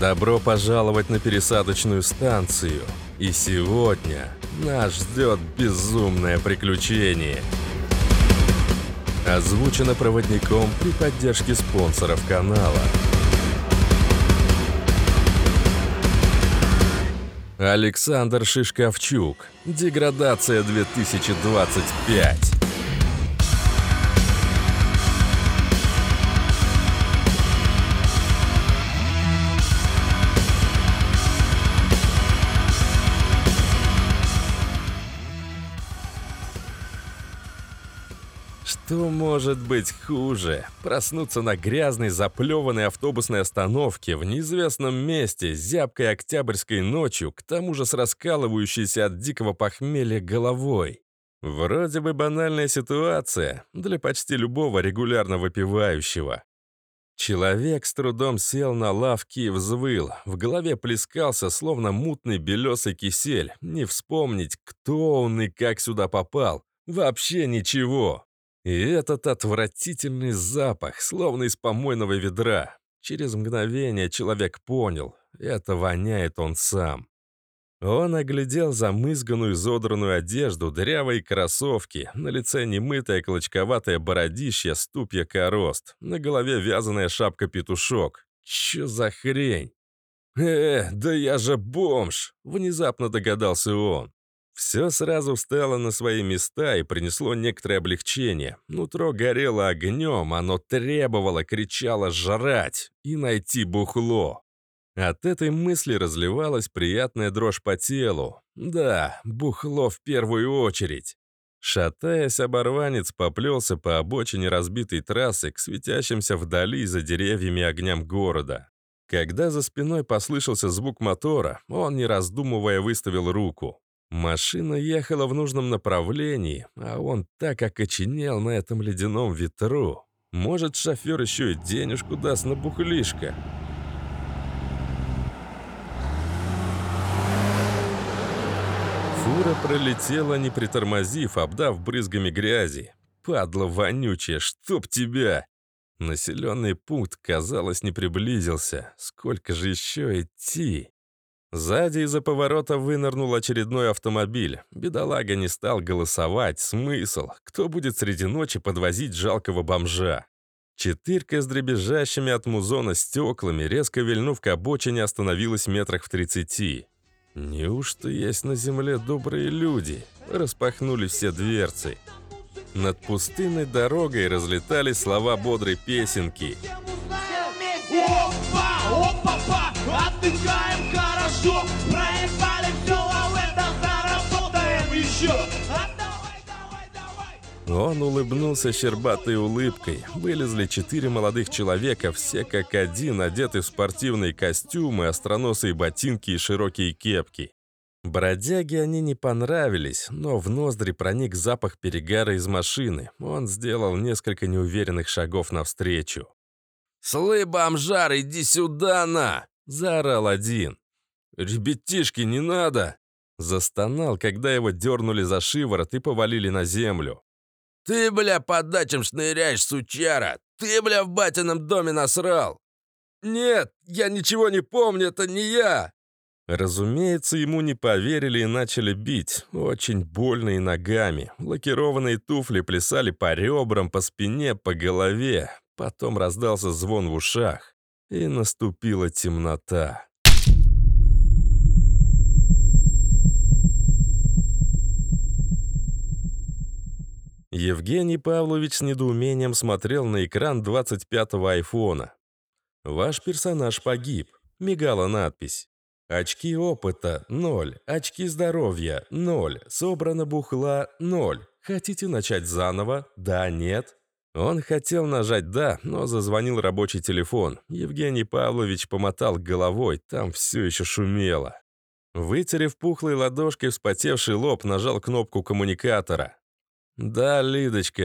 Добро пожаловать на пересадочную станцию. И сегодня нас ждет безумное приключение. Озвучено проводником при поддержке спонсоров канала. Александр Шишковчук. Деградация 2025. Что может быть хуже? Проснуться на грязной, заплеванной автобусной остановке в неизвестном месте, зябкой октябрьской ночью, к тому же с раскалывающейся от дикого похмелья головой. Вроде бы банальная ситуация для почти любого регулярно выпивающего. Человек с трудом сел на лавки и взвыл. В голове плескался, словно мутный белесый кисель. Не вспомнить, кто он и как сюда попал. Вообще ничего. И этот отвратительный запах, словно из помойного ведра. Через мгновение человек понял, это воняет он сам. Он оглядел замызганную изодранную одежду, дырявые кроссовки, на лице немытая клочковатая бородища, ступья корост, на голове вязаная шапка-петушок. Чё за хрень? «Э, да я же бомж!» — внезапно догадался он. Все сразу встало на свои места и принесло некоторое облегчение. Нутро горело огнем, оно требовало, кричало «жрать» и найти бухло. От этой мысли разливалась приятная дрожь по телу. Да, бухло в первую очередь. Шатаясь, оборванец поплелся по обочине разбитой трассы к светящимся вдали за деревьями огням города. Когда за спиной послышался звук мотора, он, не раздумывая, выставил руку. Машина ехала в нужном направлении, а он так окоченел на этом ледяном ветру. Может, шофер еще и денежку даст на бухлишко. Фура пролетела, не притормозив, обдав брызгами грязи. Падла вонючая, чтоб тебя! Населенный пункт, казалось, не приблизился. Сколько же еще идти? Сзади из-за поворота вынырнул очередной автомобиль. Бедолага не стал голосовать. Смысл? Кто будет среди ночи подвозить жалкого бомжа? Четырка с дребезжащими от музона стеклами, резко вильнув к обочине, остановилась метрах в тридцати. Неужто есть на земле добрые люди? Распахнули все дверцы. Над пустынной дорогой разлетались слова бодрой песенки. Опа, опа, отдыхаем, хорошо, проехали все, а в этом заработаем еще. Он улыбнулся щербатой улыбкой. Вылезли четыре молодых человека, все как один, одеты в спортивные костюмы, остроносые ботинки и широкие кепки. Бродяге они не понравились, но в ноздри проник запах перегара из машины. Он сделал несколько неуверенных шагов навстречу. «Слы, бомжар, иди сюда, на!» — заорал один. «Ребятишки, не надо!» Застонал, когда его дернули за шиворот и повалили на землю. «Ты, бля, по дачам шныряешь, сучара! Ты, бля, в батином доме насрал!» «Нет, я ничего не помню, это не я!» Разумеется, ему не поверили и начали бить. Очень больно и ногами. Лакированные туфли плясали по ребрам, по спине, по голове. Потом раздался звон в ушах, и наступила темнота. Евгений Павлович с недоумением смотрел на экран 25-го айфона. «Ваш персонаж погиб», — мигала надпись. «Очки опыта — ноль, очки здоровья — ноль, собрано бухла — ноль. Хотите начать заново? Да, нет?» Он хотел нажать «да», но зазвонил рабочий телефон. Евгений Павлович помотал головой, там все еще шумело. Вытерев пухлой ладошкой вспотевший лоб, нажал кнопку коммуникатора. Да, Лидочка.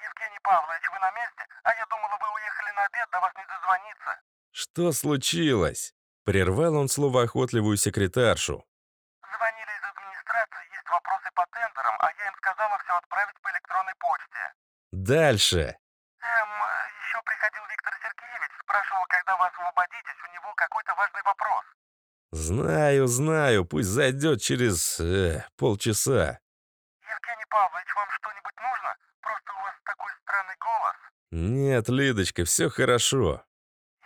Евгений Павлович, вы на месте? А я думала, вы уехали на обед, до вас не дозвониться. Что случилось? Прервал он словоохотливую секретаршу. Звонили из администрации, есть вопросы по тендерам, а я им сказала все отправить по электронной почте. Дальше. Эм, еще приходил Виктор Сергеевич, спрашивал, когда вы освободитесь, у него какой-то важный вопрос. Знаю, знаю, пусть зайдет через э, полчаса. Павлович, вам что-нибудь нужно? Просто у вас такой странный голос. «Нет, Лидочка, все хорошо».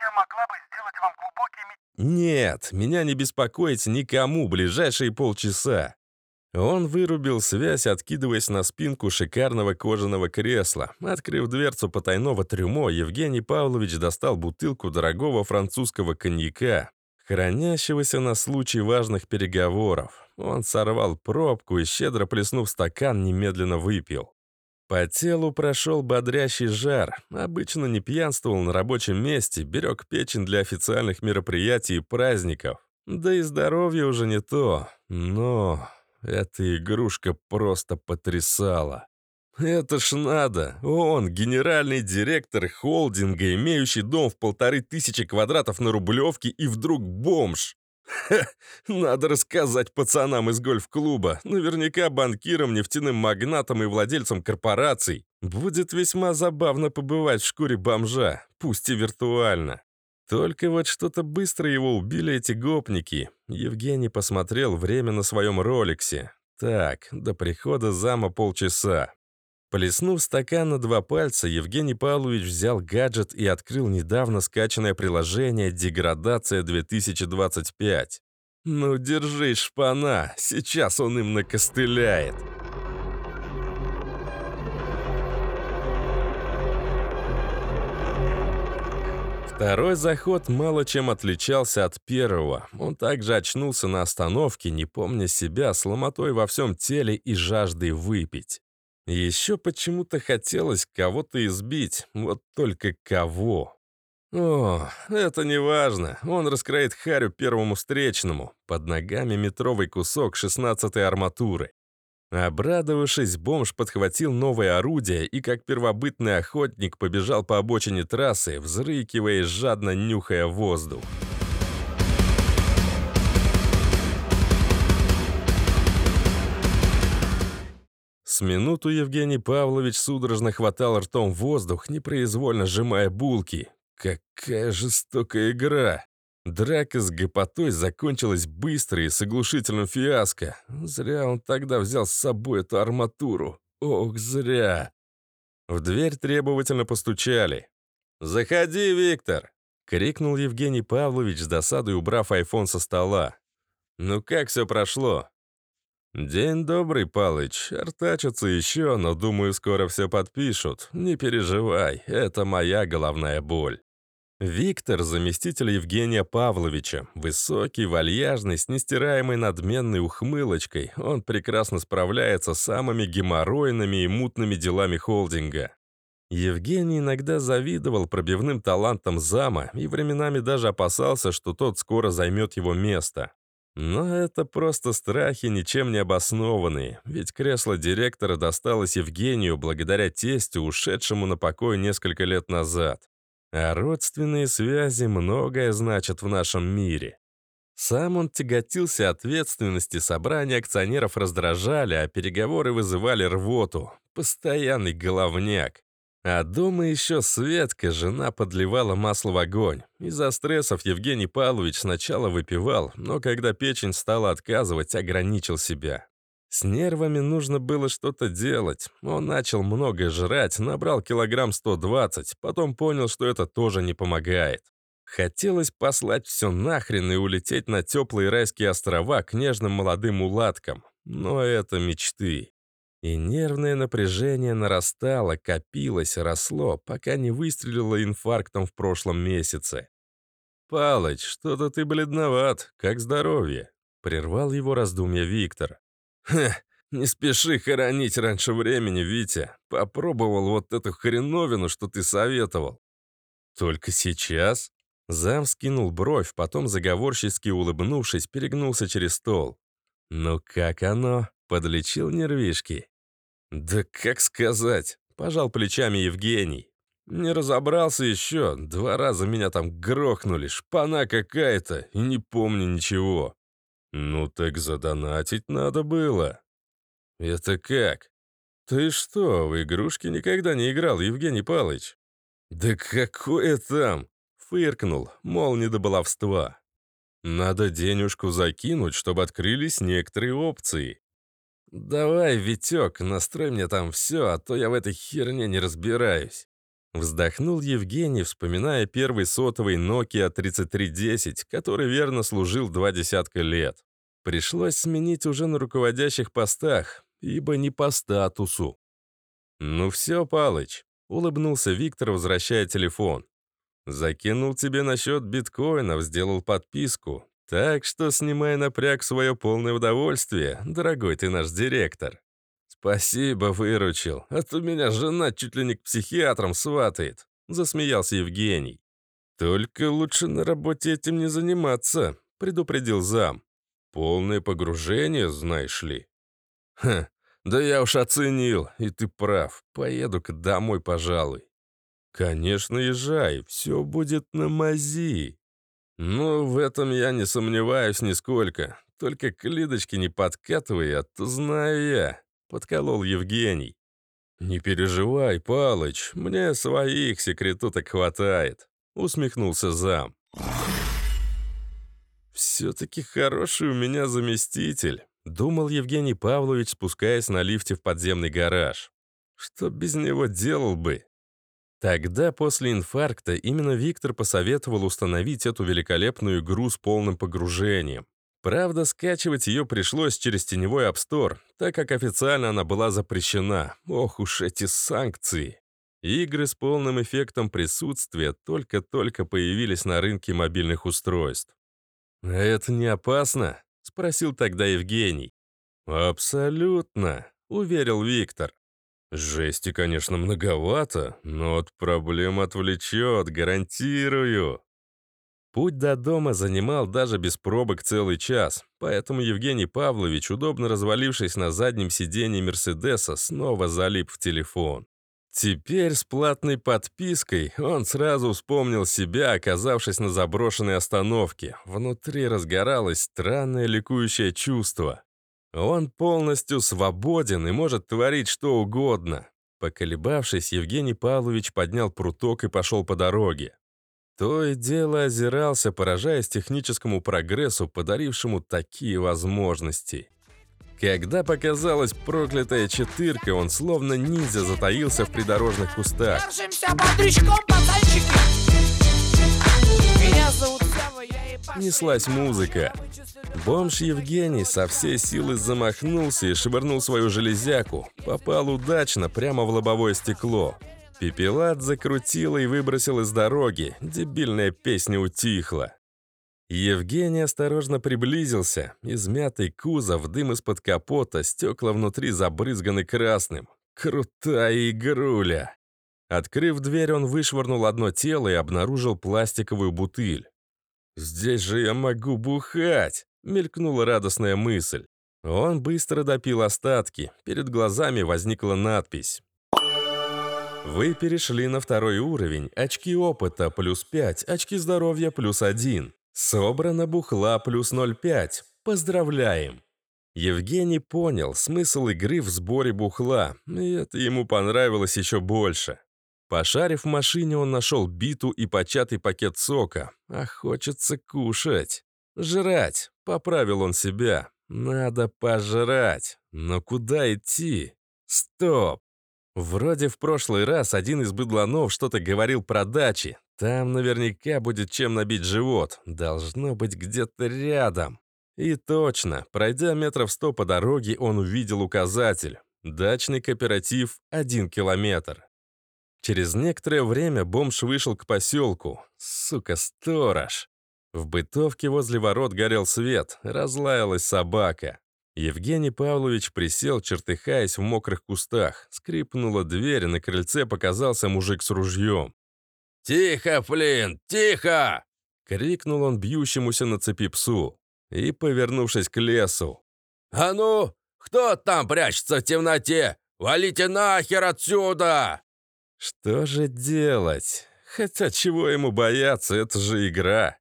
Я могла бы сделать вам глубокий. «Нет, меня не беспокоить никому ближайшие полчаса». Он вырубил связь, откидываясь на спинку шикарного кожаного кресла. Открыв дверцу потайного трюмо, Евгений Павлович достал бутылку дорогого французского коньяка, хранящегося на случай важных переговоров. Он сорвал пробку и, щедро плеснув стакан, немедленно выпил. По телу прошел бодрящий жар. Обычно не пьянствовал на рабочем месте, берег печень для официальных мероприятий и праздников. Да и здоровье уже не то. Но эта игрушка просто потрясала. Это ж надо. Он, генеральный директор холдинга, имеющий дом в полторы тысячи квадратов на Рублевке, и вдруг бомж. Ха, надо рассказать пацанам из гольф-клуба, наверняка банкирам, нефтяным магнатам и владельцам корпораций. Будет весьма забавно побывать в шкуре бомжа, пусть и виртуально. Только вот что-то быстро его убили эти гопники. Евгений посмотрел время на своем роликсе. Так, до прихода зама полчаса. Плеснув стакан на два пальца, Евгений Павлович взял гаджет и открыл недавно скачанное приложение «Деградация 2025». «Ну, держи, шпана, сейчас он им накостыляет». Второй заход мало чем отличался от первого. Он также очнулся на остановке, не помня себя, с ломотой во всем теле и жаждой выпить. Еще почему-то хотелось кого-то избить, вот только кого. О, это не важно. Он раскроет харю первому встречному. Под ногами метровый кусок 16-й арматуры. Обрадовавшись, бомж подхватил новое орудие и, как первобытный охотник, побежал по обочине трассы, взрыкивая и жадно нюхая воздух. С минуту Евгений Павлович судорожно хватал ртом воздух, непроизвольно сжимая булки. Какая жестокая игра! Драка с гопотой закончилась быстро и с оглушительным фиаско. Зря он тогда взял с собой эту арматуру. Ох, зря. В дверь требовательно постучали. «Заходи, Виктор!» — крикнул Евгений Павлович с досадой, убрав айфон со стола. «Ну как все прошло?» «День добрый, Палыч. Артачатся еще, но, думаю, скоро все подпишут. Не переживай, это моя головная боль». Виктор – заместитель Евгения Павловича. Высокий, вальяжный, с нестираемой надменной ухмылочкой. Он прекрасно справляется с самыми геморройными и мутными делами холдинга. Евгений иногда завидовал пробивным талантам зама и временами даже опасался, что тот скоро займет его место. Но это просто страхи, ничем не обоснованные, ведь кресло директора досталось Евгению благодаря тестю, ушедшему на покой несколько лет назад. А родственные связи многое значат в нашем мире. Сам он тяготился ответственности, собрания акционеров раздражали, а переговоры вызывали рвоту. Постоянный головняк. А дома еще Светка, жена, подливала масло в огонь. Из-за стрессов Евгений Павлович сначала выпивал, но когда печень стала отказывать, ограничил себя. С нервами нужно было что-то делать. Он начал много жрать, набрал килограмм 120, потом понял, что это тоже не помогает. Хотелось послать все нахрен и улететь на теплые райские острова к нежным молодым мулаткам. Но это мечты. И нервное напряжение нарастало, копилось, росло, пока не выстрелило инфарктом в прошлом месяце. «Палыч, что-то ты бледноват, как здоровье?» — прервал его раздумья Виктор. «Хе, не спеши хоронить раньше времени, Витя. Попробовал вот эту хреновину, что ты советовал». «Только сейчас?» Зам скинул бровь, потом заговорчески улыбнувшись, перегнулся через стол. «Ну как оно?» — подлечил нервишки. «Да как сказать?» — пожал плечами Евгений. «Не разобрался еще. Два раза меня там грохнули. Шпана какая-то. И не помню ничего. «Ну так задонатить надо было». «Это как?» «Ты что, в игрушки никогда не играл, Евгений Палыч?» «Да какое там?» — фыркнул, мол, не до баловства. Надо денежку закинуть, чтобы открылись некоторые опции. «Давай, Витек, настрой мне там все, а то я в этой херне не разбираюсь». Вздохнул Евгений, вспоминая первый сотовый Nokia 3310, который верно служил два десятка лет. Пришлось сменить уже на руководящих постах, ибо не по статусу. «Ну все, Палыч», — улыбнулся Виктор, возвращая телефон. «Закинул тебе на счет биткоинов, сделал подписку. Так что снимай напряг свое полное удовольствие, дорогой ты наш директор. Спасибо, выручил, а то меня жена чуть ли не к психиатрам сватает, засмеялся Евгений. Только лучше на работе этим не заниматься, предупредил зам. Полное погружение, знаешь ли. Ха, да я уж оценил, и ты прав. Поеду-ка домой, пожалуй. Конечно, езжай, все будет на мази. «Ну, в этом я не сомневаюсь нисколько. Только к Лидочке не подкатывай, а то знаю я», — подколол Евгений. «Не переживай, Палыч, мне своих секретуток хватает», — усмехнулся зам. «Все-таки хороший у меня заместитель», — думал Евгений Павлович, спускаясь на лифте в подземный гараж. «Что без него делал бы?» Тогда, после инфаркта, именно Виктор посоветовал установить эту великолепную игру с полным погружением. Правда, скачивать ее пришлось через теневой App Store, так как официально она была запрещена. Ох уж эти санкции. Игры с полным эффектом присутствия только-только появились на рынке мобильных устройств. «А это не опасно?» — спросил тогда Евгений. «Абсолютно», — уверил Виктор. Жести, конечно, многовато, но от проблем отвлечет, гарантирую. Путь до дома занимал даже без пробок целый час, поэтому Евгений Павлович, удобно развалившись на заднем сиденье Мерседеса, снова залип в телефон. Теперь с платной подпиской он сразу вспомнил себя, оказавшись на заброшенной остановке. Внутри разгоралось странное ликующее чувство. Он полностью свободен и может творить что угодно. Поколебавшись, Евгений Павлович поднял пруток и пошел по дороге. То и дело озирался, поражаясь техническому прогрессу, подарившему такие возможности. Когда показалась проклятая четырка, он словно ниндзя затаился в придорожных кустах. Держимся бодрячком, пацанчики! Меня зовут Сава, я и Неслась музыка. Бомж Евгений со всей силы замахнулся и швырнул свою железяку. Попал удачно прямо в лобовое стекло. Пепелат закрутила и выбросил из дороги. Дебильная песня утихла. Евгений осторожно приблизился. Измятый кузов, дым из-под капота, стекла внутри забрызганы красным. Крутая игруля. Открыв дверь, он вышвырнул одно тело и обнаружил пластиковую бутыль. «Здесь же я могу бухать!» Мелькнула радостная мысль. Он быстро допил остатки. Перед глазами возникла надпись. Вы перешли на второй уровень. Очки опыта плюс 5, очки здоровья плюс 1. Собрано бухла плюс 0,5. Поздравляем! Евгений понял смысл игры в сборе бухла, и это ему понравилось еще больше. Пошарив в машине, он нашел биту и початый пакет сока. А хочется кушать. Жрать. Поправил он себя. Надо пожрать. Но куда идти? Стоп. Вроде в прошлый раз один из быдланов что-то говорил про дачи. Там наверняка будет чем набить живот. Должно быть где-то рядом. И точно, пройдя метров сто по дороге, он увидел указатель. Дачный кооператив — один километр. Через некоторое время бомж вышел к поселку. Сука, сторож. В бытовке возле ворот горел свет, разлаялась собака. Евгений Павлович присел, чертыхаясь в мокрых кустах. Скрипнула дверь, на крыльце показался мужик с ружьем. «Тихо, Флинн, тихо!» — крикнул он бьющемуся на цепи псу. И, повернувшись к лесу. «А ну, кто там прячется в темноте? Валите нахер отсюда!» Что же делать? Хотя чего ему бояться, это же игра.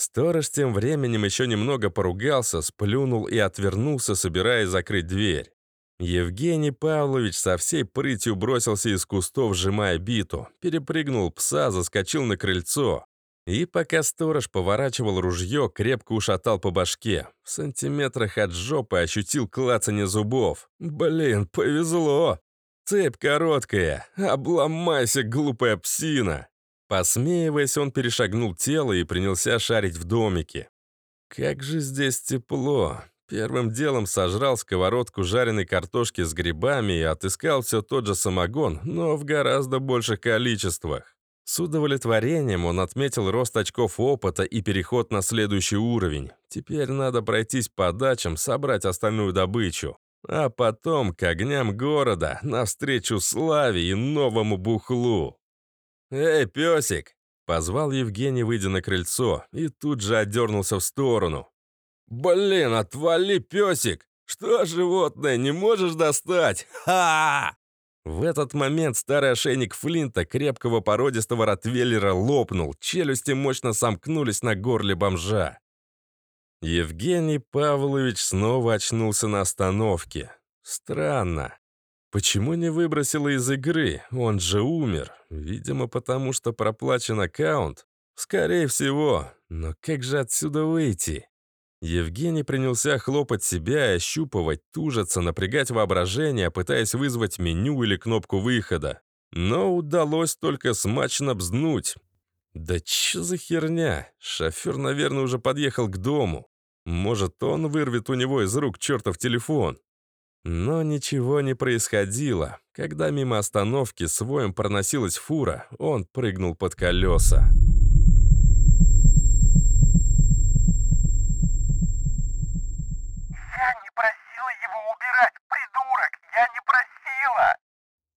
Сторож тем временем еще немного поругался, сплюнул и отвернулся, собираясь закрыть дверь. Евгений Павлович со всей прытью бросился из кустов, сжимая биту, перепрыгнул пса, заскочил на крыльцо. И пока сторож поворачивал ружье, крепко ушатал по башке. В сантиметрах от жопы ощутил клацанье зубов. Блин, повезло. Цепь короткая. Обломайся, глупая псина. Посмеиваясь, он перешагнул тело и принялся шарить в домике. Как же здесь тепло. Первым делом сожрал сковородку жареной картошки с грибами и отыскал все тот же самогон, но в гораздо больших количествах. С удовлетворением он отметил рост очков опыта и переход на следующий уровень. Теперь надо пройтись по дачам, собрать остальную добычу. А потом к огням города, навстречу славе и новому бухлу. «Эй, песик!» — позвал Евгений, выйдя на крыльцо, и тут же отдернулся в сторону. «Блин, отвали, песик! Что, животное, не можешь достать? Ха!» В этот момент старый ошейник Флинта, крепкого породистого ротвейлера, лопнул, челюсти мощно сомкнулись на горле бомжа. Евгений Павлович снова очнулся на остановке. Странно. Почему не выбросила из игры? Он же умер. Видимо, потому что проплачен аккаунт. Скорее всего. Но как же отсюда выйти? Евгений принялся хлопать себя, ощупывать, тужиться, напрягать воображение, пытаясь вызвать меню или кнопку выхода. Но удалось только смачно бзнуть. Да чё за херня? Шофер, наверное, уже подъехал к дому. Может, он вырвет у него из рук чертов телефон. Но ничего не происходило. Когда мимо остановки с воем проносилась фура, он прыгнул под колеса.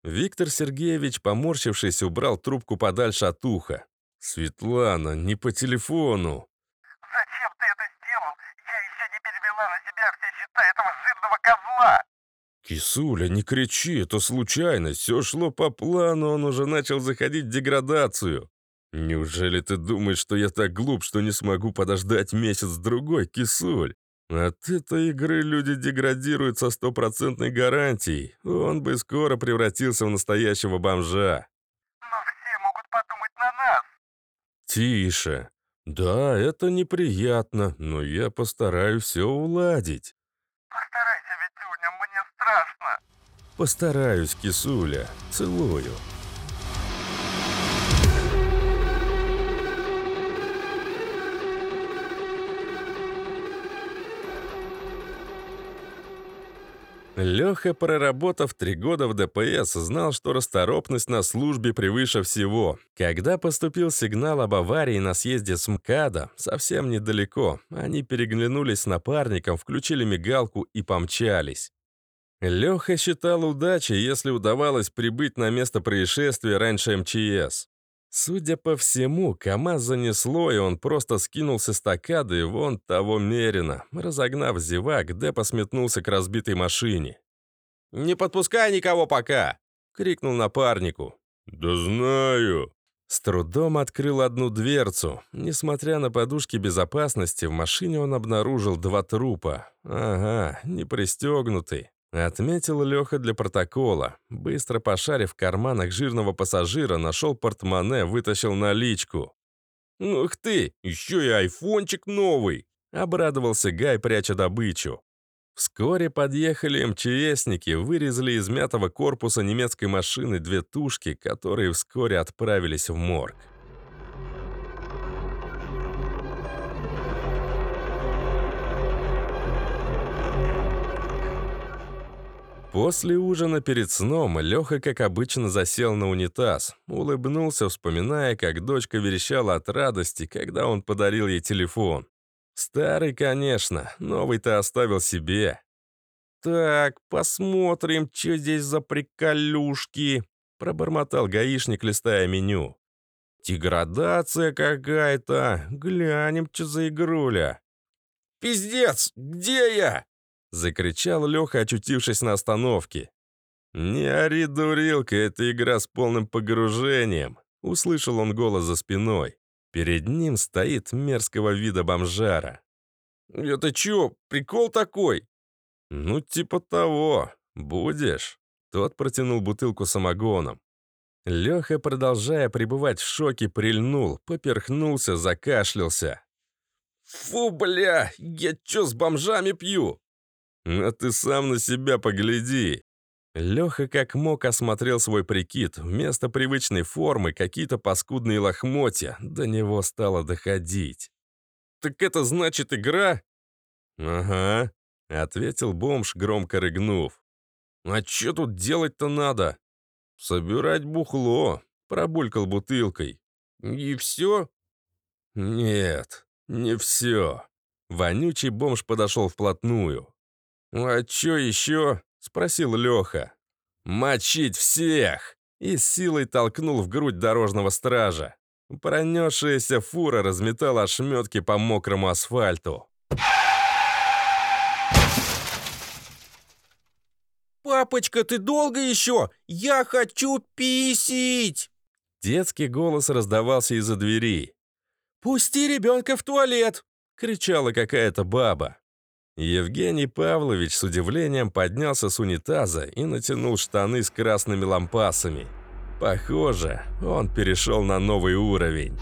Виктор Сергеевич, поморщившись, убрал трубку подальше от уха. «Светлана, не по телефону!» «Зачем ты это сделал? Я еще не перевела на себя все счета этого жирного козла!» «Кисуля, не кричи, это случайность. Все шло по плану, он уже начал заходить в деградацию. Неужели ты думаешь, что я так глуп, что не смогу подождать месяц-другой, Кисуль? От этой игры люди деградируют со стопроцентной гарантией. Он бы скоро превратился в настоящего бомжа. Но все могут подумать на нас. Тише. Да, это неприятно, но я постараюсь все уладить. Постарайся. Постараюсь, кисуля. Целую. Леха, проработав три года в ДПС, знал, что расторопность на службе превыше всего. Когда поступил сигнал об аварии на съезде с МКАДа, совсем недалеко, они переглянулись с напарником, включили мигалку и помчались. Леха считал удачей, если удавалось прибыть на место происшествия раньше МЧС. Судя по всему, КамАЗ занесло, и он просто скинулся с стакады вон того мерина. Разогнав зевак, Депа сметнулся к разбитой машине. «Не подпускай никого пока!» — крикнул напарнику. «Да знаю!» С трудом открыл одну дверцу. Несмотря на подушки безопасности, в машине он обнаружил два трупа. Ага, не пристегнутый. Отметил Леха для протокола. Быстро пошарив в карманах жирного пассажира, нашел портмоне, вытащил наличку. «Ух ты, еще и айфончик новый!» — обрадовался Гай, пряча добычу. Вскоре подъехали МЧСники, вырезали из мятого корпуса немецкой машины две тушки, которые вскоре отправились в морг. После ужина перед сном Леха, как обычно, засел на унитаз. Улыбнулся, вспоминая, как дочка верещала от радости, когда он подарил ей телефон. Старый, конечно, новый-то оставил себе. «Так, посмотрим, что здесь за приколюшки», — пробормотал гаишник, листая меню. «Деградация какая-то. Глянем, что за игруля». «Пиздец, где я?» Закричал Леха, очутившись на остановке. «Не ори, дурилка, это игра с полным погружением!» Услышал он голос за спиной. Перед ним стоит мерзкого вида бомжара. «Это чё, прикол такой?» «Ну, типа того. Будешь?» Тот протянул бутылку самогоном. Леха, продолжая пребывать в шоке, прильнул, поперхнулся, закашлялся. «Фу, бля, я чё с бомжами пью?» «А ты сам на себя погляди!» Леха как мог осмотрел свой прикид. Вместо привычной формы какие-то паскудные лохмотья. До него стало доходить. «Так это значит игра?» «Ага», — ответил бомж, громко рыгнув. «А чё тут делать-то надо?» «Собирать бухло», — пробулькал бутылкой. «И все?» «Нет, не все». Вонючий бомж подошел вплотную. «А чё еще?» — спросил Леха. «Мочить всех!» И с силой толкнул в грудь дорожного стража. Пронесшаяся фура разметала ошметки по мокрому асфальту. «Папочка, ты долго еще? Я хочу писить!» Детский голос раздавался из-за двери. «Пусти ребенка в туалет!» — кричала какая-то баба. Евгений Павлович с удивлением поднялся с унитаза и натянул штаны с красными лампасами. Похоже, он перешел на новый уровень.